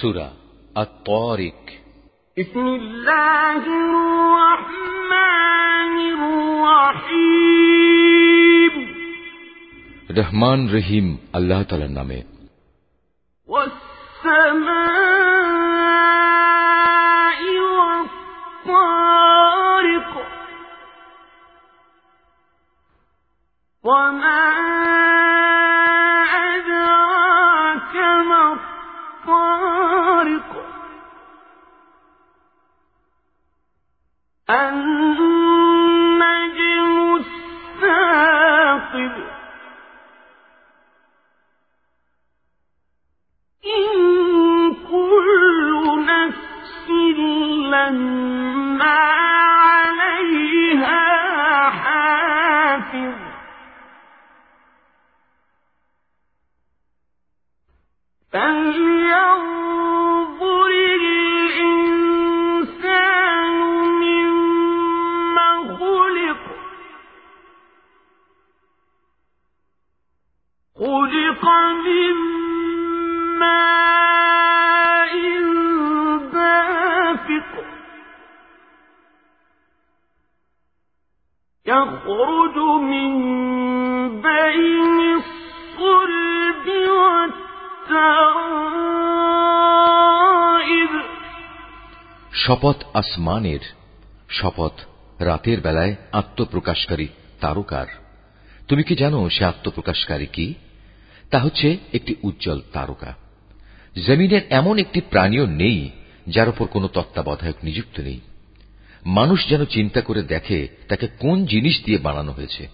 সুরা الطارق بسم الله الرحمن الرحيم রহমান রহিম আল্লাহ তাআলার নামে والسماء والطارق وما النجم الثاقب. إن كل نفس لما عليها حافظ. فلينظر يخرج من بين الصلب والترائب শপথ আসমানের শপথ রাতের বেলায় আত্মপ্রকাশকারী তারকার তুমি কি জানো সে আত্মপ্রকাশকারী কি তা হচ্ছে একটি উজ্জ্বল তারকা জমিনের এমন একটি প্রাণীও নেই যার উপর কোনো তত্ত্বাবধায়ক নিযুক্ত নেই মানুষ যেন চিন্তা করে দেখে তাকে কোন জিনিস দিয়ে বানানো হয়েছে।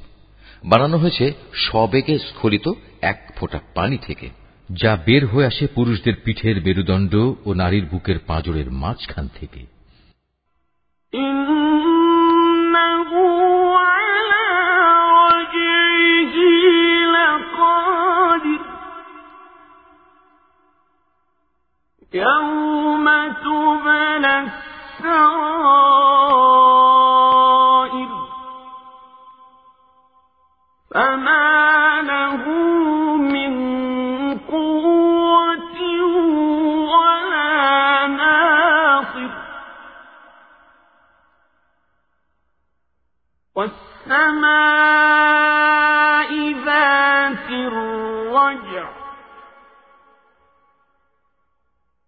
বানানো হয়েছে সবেগে স্খলিত এক ফোঁটা পানি থেকে, যা বের হয়ে আসে পুরুষদের পিঠের মেরুদণ্ড ও নারীর বুকের পাঁজরের মাঝখান থেকে। والسماء ذات الرجع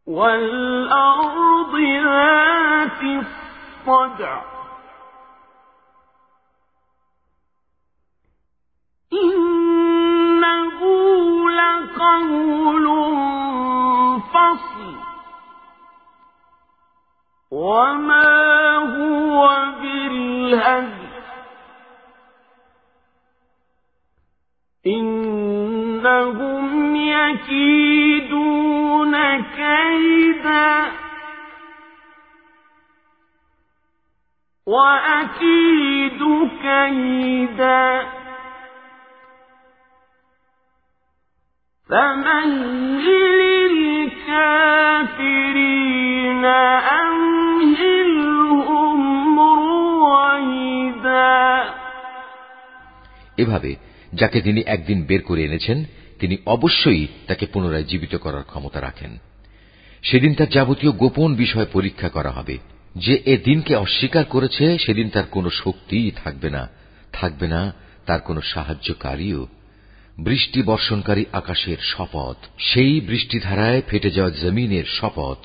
والأرض ذات الصدع. إنه لقول فصل. وما هو بالهزل إنهم يكيدون كيدا وأكيد كيدا فمهل الكافرين أمهلهم رويدا এভাবে যাকে তিনি একদিন বের করে এনেছেন, তিনি অবশ্যই তাকে পুনরায় জীবিত করার ক্ষমতা রাখেন। সেদিন তার যাবতীয় গোপন বিষয় পরীক্ষা করা হবে। যে এ দিনকে অস্বীকার করেছে, সেদিন তার কোনো শক্তিই থাকবে না থাকবে না, তার কোনো সাহায্যকারীও। বৃষ্টি বর্ষণকারী আকাশের শপথ, সেই বৃষ্টিধারায় ফেটে যাওয়া জমিনের শপথ।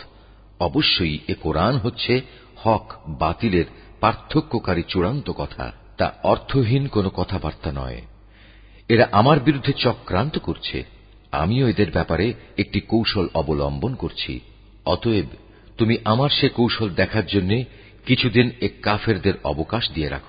অবশ্যই এ কোরআন হচ্ছে হক বাতিলের পার্থক্যকারী চূড়ান্ত কথা। তা অর্থহীন কোনো কথাবার্তা নয়। এরা আমার বিরুদ্ধে চক্রান্ত করছে। আমিও এদের ব্যাপারে একটি কৌশল অবলম্বন করছি। অতএব তুমি আমার সে কৌশল দেখার জন্য কিছুদিন এ কাফেরদের অবকাশ দিয়ে রাখো।